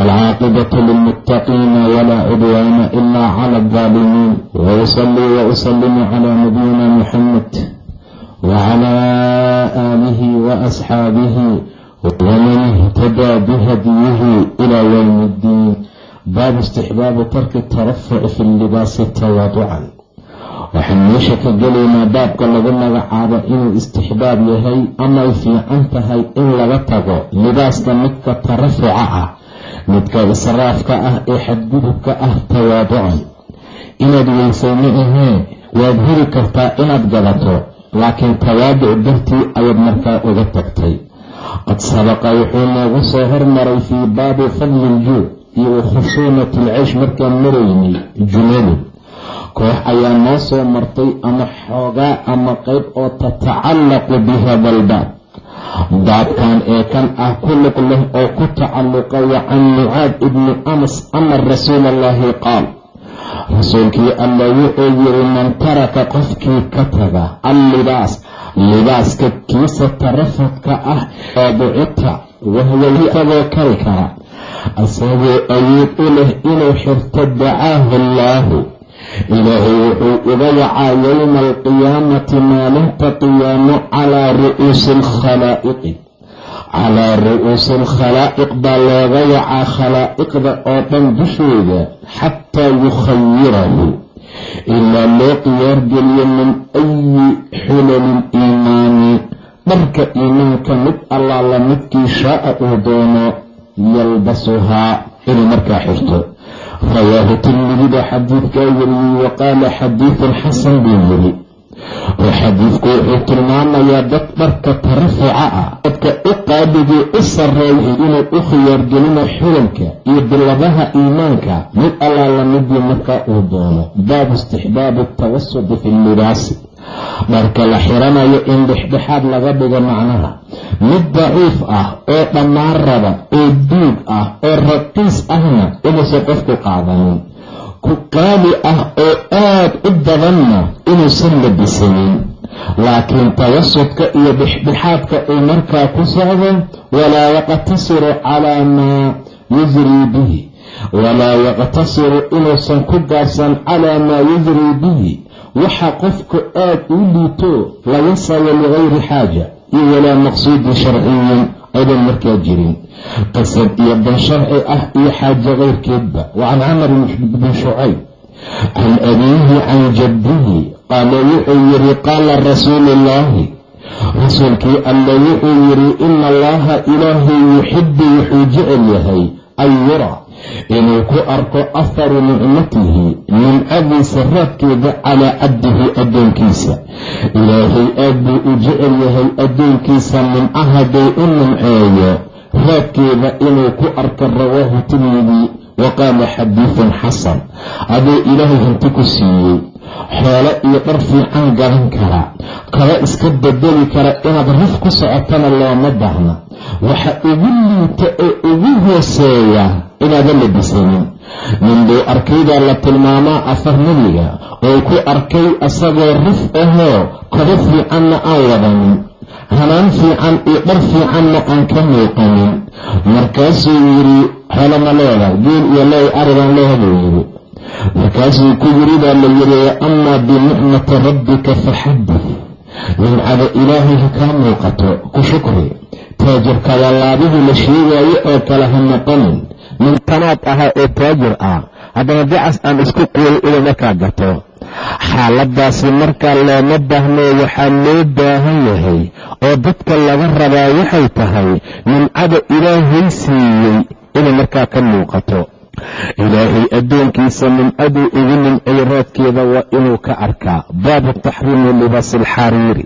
والعاقبة للمتقين ولا عدوان إلا على الظالمين وأصلي وأسلم على نبينا محمد وعلى آله وأصحابه ومن اهتدى بهديه إلى يوم الدين باب استحباب ترك الترفع في اللباس تواضعا waxaan meesha ka gelaynaa baabka lagu magacaabo inuu istixbaab yahay ama ay fiican tahay in laga tago libaaska midka tarafuca ah midka israafka ah ee xadgudubka ah tawaaducan inaad weysay ma ahee waad heli kartaa inaad gadato laakiin tawaaduc dartii ayaad markaa uga tagtay. Qad sabaqa wuxuu noogu soo hormaray fii baabi fadli iljuuc iyo khushuunati ilceysh markaan maraynay jumalin koox ayaa noo soo martay ama xoogaa ama qeyb oo tatacallaqu bihada albaab baabkan ee kan ah ku lug leh oo ku tacalluqa wa can mucaad ibni anas ana rasuula allahi qaal. Rasuulkii alla wuxuu yiri man taraka qofkii ka taga allibaas libaaska kiisa tarafudka ah oo ducita wahwa isagoo kari kara isagoo awood u leh inuu xirto dacaahu allaahu ilaahay wuxuu uga wacaa yowma alqiyaamati maalinta qiyaamo calaa ru'uusi alkhalaa'iqi calaa ru'uusi alkhalaa'iq baa looga wacaa khalaa'iqda oo dhan dushooda xataa yukhayirahu ilaa loo qiyaargeliyo min ayi xulali liimaani dharka iimaanka mid allaala midkii shaaa uu doono yalbasuhaa inuu markaa xirto rawaahu tirmidida xadiidkaa wariyey wa qaala xadiidun xasan buu yiri oo xadiidku wuxuu tilmaamayaa dad dharka tarafuca ah dadka u qaadigii u sarreeyay inuu u khiyaargelino xulanka iyo bilabaha iimaanka mid allaala midii markaa uu doono baabu istixbaabi tawasudi fi llibaasi dharka la xiranayo in dhexdhexaad laga dhigo macnaha mid daciif ah oo dhammaan raba oo duug ah oo raqiis ahna inuusan qofku qaadanin. Ku qaali ah oo aad u badanna inuusan labisanin laakiin tawasudka iyo dhexdhexaadka uu markaa ku socdo walaa yaqtasiru calaa maa yusrii bihi. Walaa yaqtasiru inuusan ku gaabsan calaa maa yusrii bihi waxa qofku aad uu liito laga sayo ligayri xaaja iyo walaa maqsuudin sharciyin aydan markaa jirin. Qasad iyo dan sharci ah iyo xaajo keyrkeedba wa can camar bn shucayb. Can abiihi can jaddihi qaala wuxuu yiri qaala rasuulu ullaahi rasuulkii alla wuxuu yiri ina allaha ilaahay yuxibu wuxuu jecel yahay an yura inuu ku arko aharu nicmatihi nimcadiisa raadkeeda calaa cabdihi addoonkiisa. Ilaahay aad buu u jecel yahay addoonkiisa nimco hadday u nimceeyo. Raadkeeda inuu ku arko rawaahu tirmidi wa qaala xadiidun xasan aduu ilaahay hanti ku siiyey xoolo iyo dhar fiican garan kara kaba iska bedeli kara inaad raf ku socotana looma baahna waxa ugu liita ee ugu hooseeya inaadan labisanin nin buu arkaydaa la tilmaamaa afar nebiga oo ku arkay isagoo raf ahoo kobo fiicanna aan wadanin hanaan fiican iyo dhar fiicanna aan ka muuqanin markaasuu yidhi xolama leeda geel iyo ley arigan leeh buu yidhi markaasuu ku yiri baa la yidhi amaa binicmati rabbika faxadif nimcada ilaahay ha kaa muuqato ku shukri. Taajirka wallaabihii la sheegaayo oo kale ha noqonin. Nin tanaad ahaa oo taajir ah haddana dicas aan isku quuray inuu markaa gato. Xaaladaasi markaa looma baahno waxaa loo baahan yahay oo dadka laga rabaa waxay tahay nimcada ilaahay siiyey inay markaa ka muuqato. Ilaahay addoonkiisa nimcaduu ugu nimcay raadkeeda waa inuu ka arkaa. Baabu taxriimi libaasi alxariiri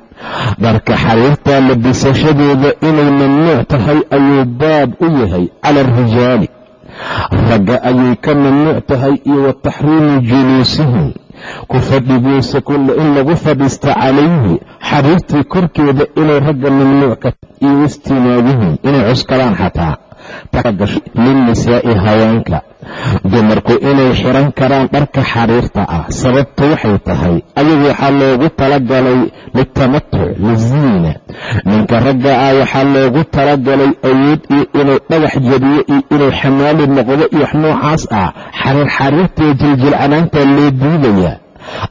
dharka xariirta labisashadeeda inay mamnuuc tahay ayuu baab u yahay cala alrijaali. Ragga ayay ka mamnuuc tahay iyo wa taxriimu juluusihim ku fadhigiisa in lagu fadhiista calayhi. Xariirtii korkeeda inay ragga mamnuuc ka iyo istimaadihim inay cuskadaan xataa linnisaa'i haweenka. Dumarku inay xiran karaan dharka xariirta ah sababtu waxay tahay ayagu waxaa loogu talagalay litamatuc liziina. Ninka ragga ah waxaa loogu talagalay awood iyo inuu dhagax jadiyo iyo inuu xamaali noqdo iyo wax noocaas ah xariir xariirtae jiljilcanaanta loo diidaya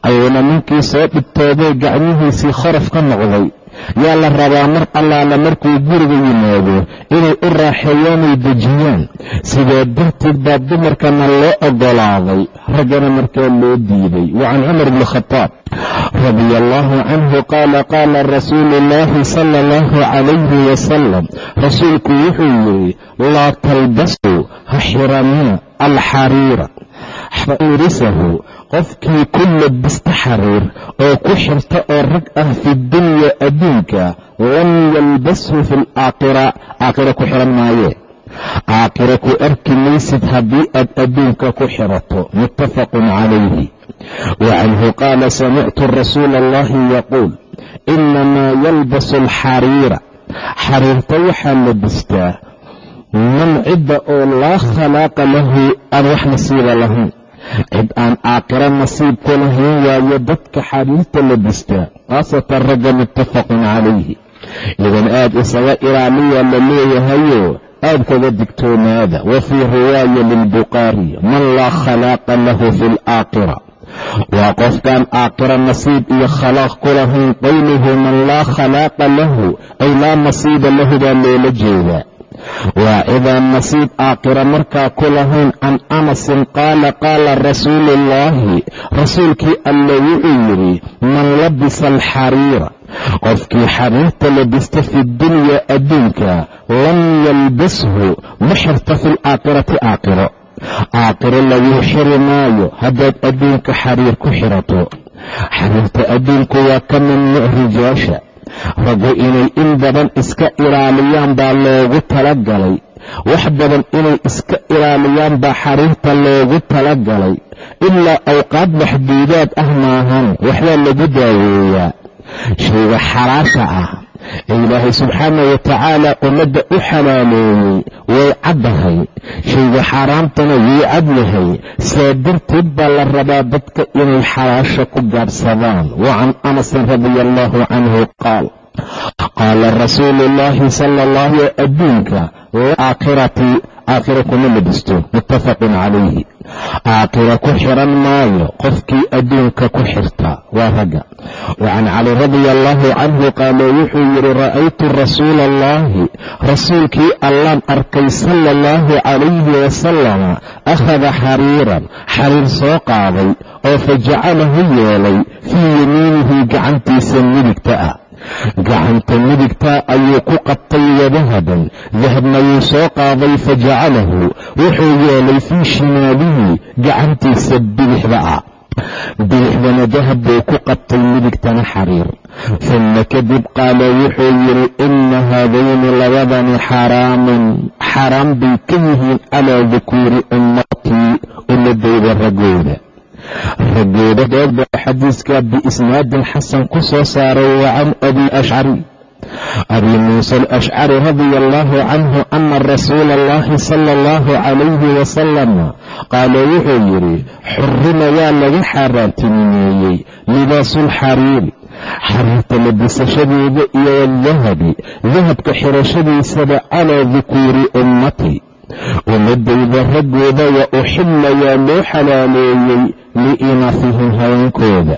ayuuna ninkii soo dhibtooday gacmihiisii khorof ka noqday yaa la rabaa mar allaala markuu guriga yimaado inay u raaxeeyaanay dejiyaan. Sidaa darteed baa dumarkana loo ogolaaday? Raggana markaa loo diiday. Wa can cumar bni khadaab radia allaahu canhu qaala qaala rasuulu ullaahi sala allahu calayhi wasalam rasuulku wuxuu yidhi laa talbasuu ha xiranina alxariira risahu qofkii ku labista xariir oo ku xirta oo rag ah fi dunya adduunka lam yalbashu fi laakhira aakhira ku xiran maaye aakhira ku arki maysid haddii aad adduunka ku xirato muttafaqun calayhi wa canhu qaala samictu rasuula allahi yaquul inamaa yalbasu alxariira xariirta waxaa labistaa man cidda oo laa khalaaqa lahu aan wax nasiiba lahayn cid aan aakhiro nasiib ku lahayn waayo dadka xariirta labistaa khaasatan ragga muttafaqun calayhi. Idan aad isaga ilaaliya la leeyahayo aad kaga digtoonaada wa fii riwaaya lilbukhaari man laa khalaaqa lahu fi alaakhira waa qofkaan aakhira nasiib iyo khalaaq ku lahayn qowluhu man laa khalaaqa lahu ay laa nasiiba lahu baa loola jeedaa waa cidaan nasiib aakhira markaa ku lahayn can anasin qaala qaala rasuulu ullaahi rasuulkii alle wuxuu yidhi man labisa alxariira qofkii xariirta labista fi dunya adduunka lam yalbashu ma xirta fi laakhirati aakhiro aakhiro laguu xiri maayo haddaad adduunka xariir ku xirato. Xariirta adduunku waa ka mamnuuc rijaasha raggu inay in badan iska ilaaliyaan baa loogu talagalay. Wax badan inay iska ilaaliyaan baa xariirta loogu talagalay. Ilaa awqaad maxduudaad ah maahan waxbaa lagu daaweeyaa. Shayga xalaasha ah ee ilaahay subxaana wa tacaala ummadda u xalaaleeyey way caddahay. Shayga xaaraamtana wuu cad yahay saa darteed baa la rabaa dadka inay xalaasha ku gaabsadaan wa can anasin radia allaahu canhu qaal qaala rasuulu ullaahi sala allahu adduunka aakhirati aakhira kuma labisto muttafaqun calayhi. Aakhira ku xiran maayo. Qofkii adduunka ku xirta. Waa ragga. Wa can cali radia allaahu canhu qaala wuxuu yidhi ra'aytu rasuula allahi rasuulkii allaan arkay sala allahu calayhi wasalama akhada xariiran. Xariir soo qaaday oo fa jacalahu yeelay fii yamiinihi gacantiisa midigta ah gacanta midigta ayuu ku qabtay wadahaban dahabna wuu soo qaaday fa jacalahu wuxuu yeelay fii shimaalihi gacantiisa bidixda ah. Bidixdana dahab buu ku qabtay midigtana xariir. Uma kadib qaala wuxuu yidhi ina haadayni labadani xaraamun. Xaraam bay ka yihiin calaa dukuuri ummatii ummadayda raggooda ragooda dooda xadiiska biisnaadin xasan ku soo saaray wa can abi ashcari. Abi muuse alashcari radia allaahu canhu ana rasuula allahi sala allahu calayhi wasalam qaala wuxuu yidhi xurima waa laga xaaraantinimeeyey libaasulxariiri xariirta labisashadeeda iyo wadahabi dahabka xirashadiisaba calaa dukuuri ummati ummadayda raggooda wa uxilla waa loo xalaaleeyey liinafihim haweenkooda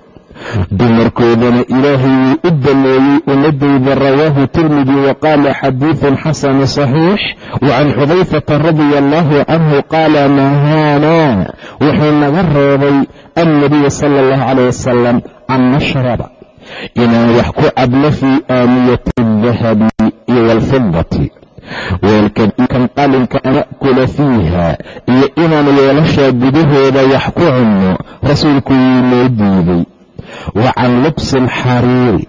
dumarkoodana ilaahay wuu u dameeyey ummadayda rawaahu tirmidi wa qaala xadiidun xasanu saxiix wa can xudayfata radia allaahu canhu qaala nahaanaa wuxuu naga reebay annabiya sala allahu calayh wasalam an nashraba inaan wax ku cabno fii aaniyati aldahabi iyo waalfidati weelkan qalinka an na'kula fiiha iyo inaan weelashaa gudahooda wax ku cunno rasuulku wuu noo diiday wa can lubsi alxariiri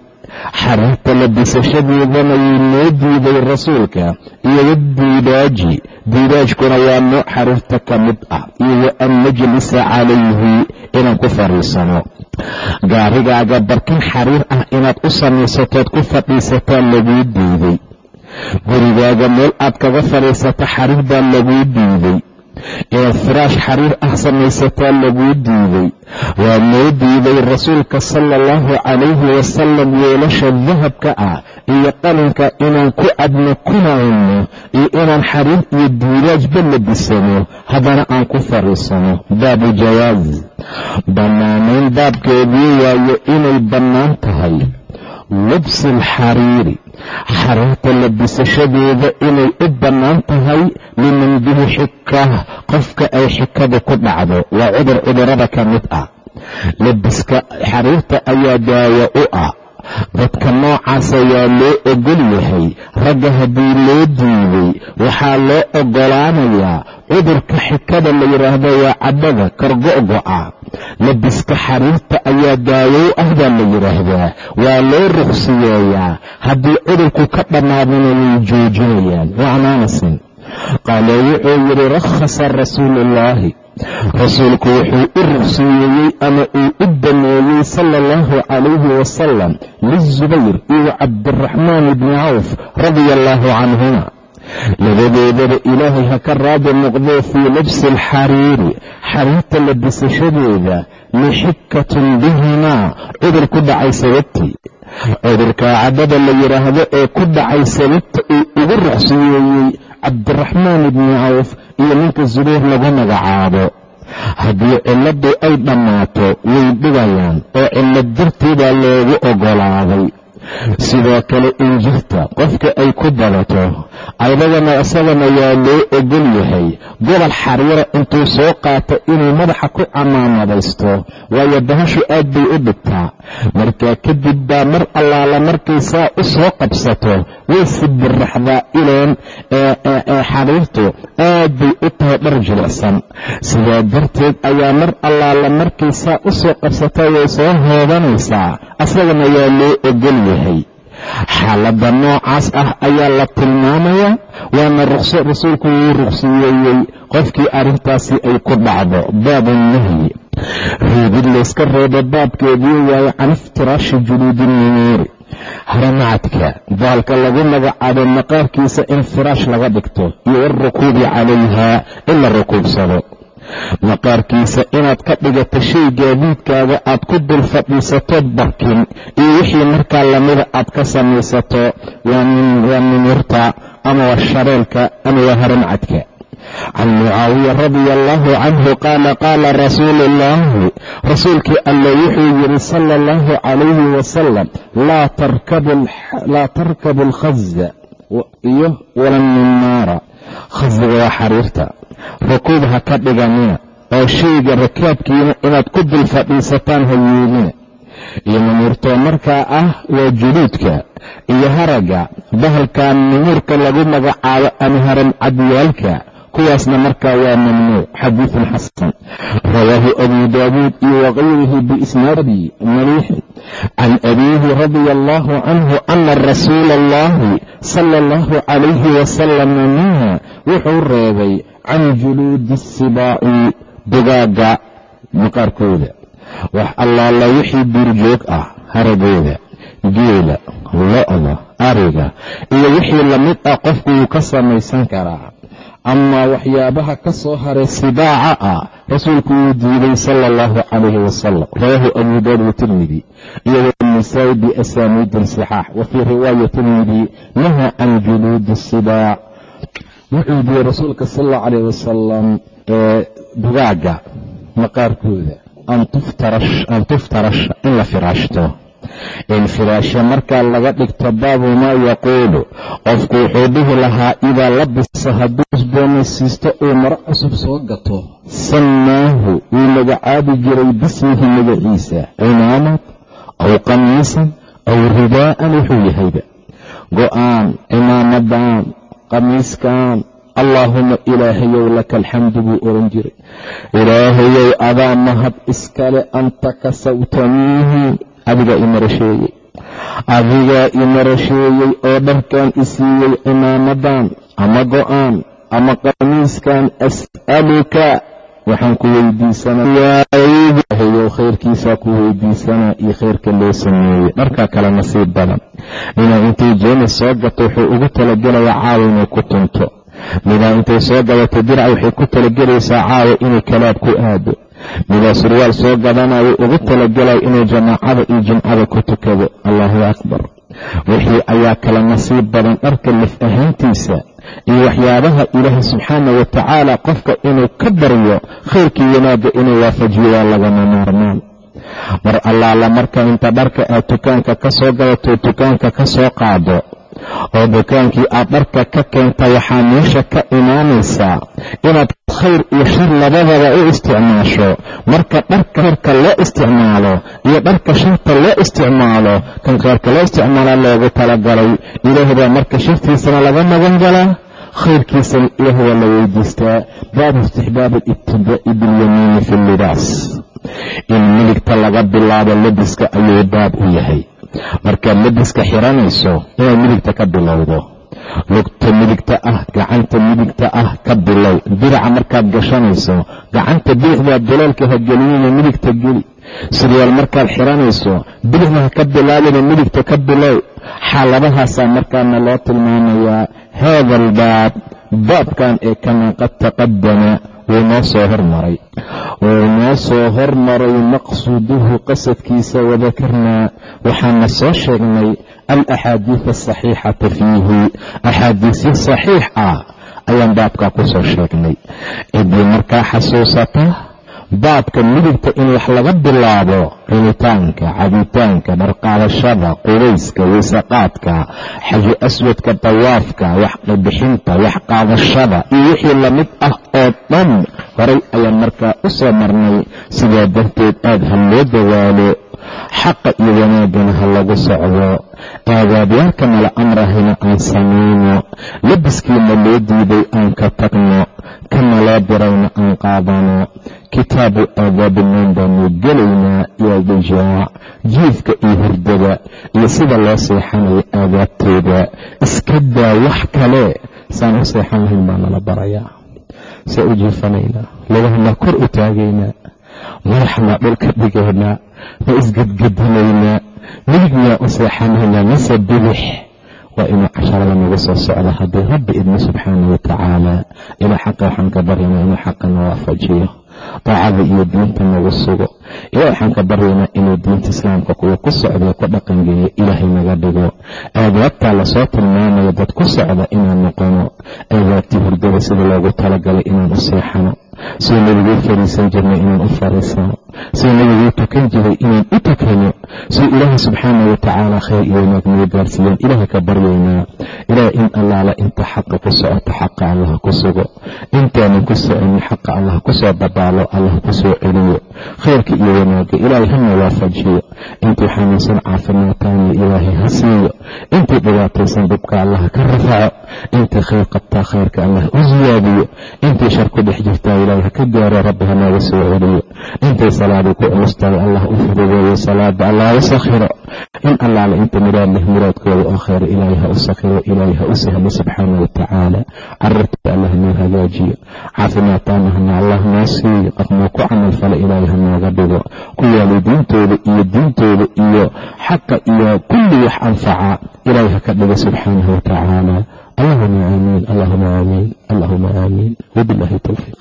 xariirta labisashadeedana wuu noo diiday rasuulka iyo wadiidaaji diidaajkuna waa nooc xariirta ka mid ah iyo wa an najlisa calayhi inaan ku fadhiisano. Gaarigaaga barkin xariir ah inaad u samaysatood ku fadhiisataa laguu diiday gurigaaga meel aad kaga fadhiisato xariir baa laguu diiday inaad firaash xariir ah samaysataa laguu diiday waa noo diiday rasuulka sala allahu calayhi wasalam weelasha dahabka ah iyo qalinka inaan ku cadno kuna cunno iyo inaan xariir iyo diiraajba labisano haddana aan ku fadhiisano baabu jawaaz. Bannaanayn baabkeedii waayo inay bannaan tahay. Lubsi alxariiri xariirta labisashadeeda inay u bannaan tahay liman xika qofka ay xikada ku dhacdo waa cudur cudurrada ka mid ah. Labiska xariirta ayaa daawo u ah dadka noocaas ayaa loo ogol yahay. Ragga haddii loo diiday waxaa loo ogolaanayaa cudurka xikada la yidhaahdo waa cadhada kargo'go'a labiska xariirta ayaa daawow ah baa la yidhaahdaa waa loo ruqsiyeeyaa. Haddii cudurku ka dhammaadana way joojinayaan. Wacnaanasin qaala wuxuu yidhi rakhasa rasuuluullaahi rasuulku wuxuu u ruqsiyeeyey ama uu u dameeyey sala allahu calayhi wasalam lizubayr iyo cabdiraxmaan ibni cawf radia allaahu canhuma labadoodaba ilaahay ha ka raadi noqdee fii labsi alxariiri xariirta labisashadeeda lixikatun bihimaa cudur ku dhacay sababtii cudurka cadhada la yidhaahdo ee ku dhacay sababta uu ugu ruqsiyeeyey cabdiraxmaan ibni cawf iyo ninka zubayr lagu magacaabo haddii cilladdu ay dhammaato way dhigayaan oo cillad darteedaa loogu oggolaaday sidoo kale injirta qofka ay ku badato aydagana isagana waa loo ogol yahay. Gobol xariira intuu soo qaato inuu madaxa ku camaamadaysto waayo bahashu aad bay u dhigtaa. Markaa kadib baa mar allaala markay saa u soo qabsato way sibiraxdaa ileen xariirtu aad bay u tahay dhar jilicsan. Sidaa darteed ayaa mar allaala markay saa u soo qabsata way soo hoodanaysaa asagana waa loo ogol yahay xaaladda noocaas ah ayaa la tilmaamayaa waana ruqso rasuulku wuu ruqsiyeeyey qofkii arrintaasi ay ku dhacdo baabu nahyi. Reebid layska reebo baabkeedii waayo can iftiraashi juluudi numuuri haramacadka baalka lagu magacaabo maqaarkiisa in firaash laga dhigto iyo alrukuubi calayha in la rukuubsado maqaarkiisa inaad ka dhigato shay gaadiidkaaga aad ku dul fadhiisatood barkin iyo wixii markaa lamida aad ka samaysato waa minirta ama waa shareelka ama waa haramcadka can mucaawiya radia allaahu canhu qaala qaala rasuulu ullaahi rasuulkii alle wuxuu yidhi sala allahu calayhi wasalam laa tarkabu alkhaza iyo walanminaara khasdiga waa xariirta. Rukuub ha ka dhiganina. Oo shayga rakaabkiina inaad ku dul fadhiisataan ha yeelina iyo mamuurtoo markaa ah waa juluudka iyo haragga. Bahalka numuurka lagu magacaabo ama haram cadyaalka kuwaasna markaa waa mamnuuc xadiidun xasan. Rawaahu abu daawuud iyo wakayrihi biisnaadi maliixin can abiihi radia allaahu canhu ana rasuula allahi sala allahu calayhi wasalam naha wuxuu reebay can juluudi sibaaci dugaagga maqaarkooda. Wax allaala wixii duurjoog ah haragooda geela lo-da ariga iyo wixii la mid ah qofku wuu ka samaysan karaa amaa waxyaabaha ka soo haray sibaaca ah rasuulku wuu diiday sala allahu calayhi wasalam rawaahu abu daawud watirmidi iyo wanisaa-i biasaaniidin sixaax wa riwaaya tirmidi naha can juluudi sibaac. Wuxuu diiyey rasuulka sal allahu wasalam ee maqaarkooda an tuftarasha in la firaashto in firaasho markaa laga dhigto baabu maa yaquulu. Qofku wuxuu dhihi lahaa idaa labisa hadduu isboonaysiisto uu maro cusub soo gato. Sammaahu wuu magacaabi jiray bismihi magaciisa cimaamad aw qamiisan aw ridaa'an wuxuu yahayba. Go'aan cimaamadan qamiiskan allaahuma ilaahayow laka alxamdu buu oran jiray. Ilaahayow adaa mahad iskale anta kasawtaniihi adigaa i marasheeyey adigaa imarasheeyey oo dharkan isiiyey cimaamadan ama go'aan ama qamiiskan as'aluka waxaan ku weydiisanayayow khayrkiisaa ku weydiisanaa iyo khayrka loo sameeyey dharkaa kale nasiib badan. Ninaa intay jeeni soo gato wuxuu ugu talagelayaa caawa inay ku tunto. Midaa intay soo gadato dirac waxay ku talagelaysaa caawa inay kalaab ku aado midaa surwaal soo gadanayo ugu talagelaya inuu jamaacada iyo jimcada ku tukado. Allahu akbar. Wixii ayaa kala nasiib badan dharka laf ahaantiisa iyo waxyaabaha ilaahay subxaana wa tacaala qofka inuu ka baryo khayrkii wanaagga inuu waafajiyo waa lagama maarmaan. Mar allaala marka inta dharka aad dukaanka ka soo gadato dukaanka ka soo qaado oo dukaankii aad dharka ka keenta waxaa meesha ka imaanaysaa inaad khayr iyo shar labadaba u isticmaasho. Marka dharka khayrka loo isticmaalo iyo dharka sharta loo isticmaalo kan khayrka loo isticmaala loogu talagalay. Ilaah baa marka shartiisana laga magan galaa khayrkiisana ilaah waa la weydiistaa baabu istixbaab alibtidaa'i biاlyamiini fi llibaas in miligta laga bilaabo labiska ayuu baab u yahay markaad labiska xiranayso inaad midigta ka bilowdo. Lugta midigta ah gacanta midigta ah ka bilow. Diraca markaad gashanayso gacanta bidixdaa duleelka ha geliyina midigta geli. Suryaal markaad xiranayso bidixda ha ka bilaabina midigta ka bilow. Xaaladahaasaa markaana loo tilmaamayaa. Haada albaab baabkan ee kamaa qad taqadama wuu noo soo hormaray. Wuu noo soo hormaray maqsuuduhu qasadkiisa wadakarnaa waxaana soo sheegnay alaxaadiid asaxiixata fiihi. Axaadiisyo saxiix ah ayaan baabkaa ku soo sheegnay. Ciddii markaa xasuusata baabka midigta in wax laga bilaabo cunitaanka cabitaanka dharqaadashada qubayska weysaqaadka xaji aswadka dawaafka waxbixinta waxqaadashada iyo wixii la mid ah oo dhan horay ayaan markaa u soo marnay. Sidaa darteed aad ha loo dawaalo xaqa iyo wanaagana ha lagu socdo. Aadaabyaalka nala amrahayna aan samayno. Labiskiina loo diiday aan ka tagno. Kana loo dirayna aan qaadano kitaabu aadaabimaan baanu gelaynaa iyo dijaac jiifka iyo hurdada iyo sida loo seexanayo aadaabteeda iska daa wax kale saan u seexan lahayn baa nala barayaa. Saa u jiifanaynaa lugahanaa kor u taagaynaa madaxnaa dhulka dhigaynaa ma isgedgedinaynaa midig miyaa u seexanaynaa mise bidix. Waa inuu casharada nagu soo socdo haddii rabbi idmo subxaana wa tacaala ilaa xaqa waxaan ka baryaynaa inuu xaqana waafajiyo daacada iyo diinta nagu sugo. Ilaa waxaan ka baryaynaa inuu diinta islaamka kuwa ku socdae ku dhaqangeeyo ilaahay naga dhigo. Aadaabtaa la soo tilmaamayo dad ku socda inaan noqono aadaabtii hurdada sida loogu talagalay inaan u seexano. Siduu nabiguu fariisan jirnay inaan u fariisano siduu nabiguu tukan jiray inaan u tukano siduu ilaahay subxaana wa tacaala khayr iyo wanaag nagu gaarsiiyaan ilaahay ka baryaynaa. Ilaah in allaala inta xaqa ku socoto xaqa allah ku sugo. Intaanan ku soconin xaqa allah ku soo dabaalo allah ku soo celiyo. Khayrka iyo wanaagga ilaahay hana waafajiyo intii xanuunsan caafimaataaniyo ilaahay ha siiyo. Intii dhibaataysan dhibka allah ka rafaco intii khayr qabtaa khayrka allah u siyaadiyo intii shar ku dhex jirtaa ilaahay ha ka gaaro rabbi ha nooga soo celiyo intay salaadii ku culustahay allah u fududeeyo salaada allah u sakhiro. In allaala inta muraad muraadkooda oo khayr ilaahay ha u sakhiro ilaahay ha u sahlo subxaana wa tacaala carirta allah noo hagaajiyo. Caafimaadtaanahna allah noo siiyo. Qafnoo ku camal fala ilaahay ha nooga dhigo. Waalidiintooda iyo diintooda iyo xaqa iyo kulli wax anfaca ilaahay ha ka dhigo subxaanahu wa tacaala allahuma aamiin allahuma aamiin allahuma aamiin wabilahi towfiiq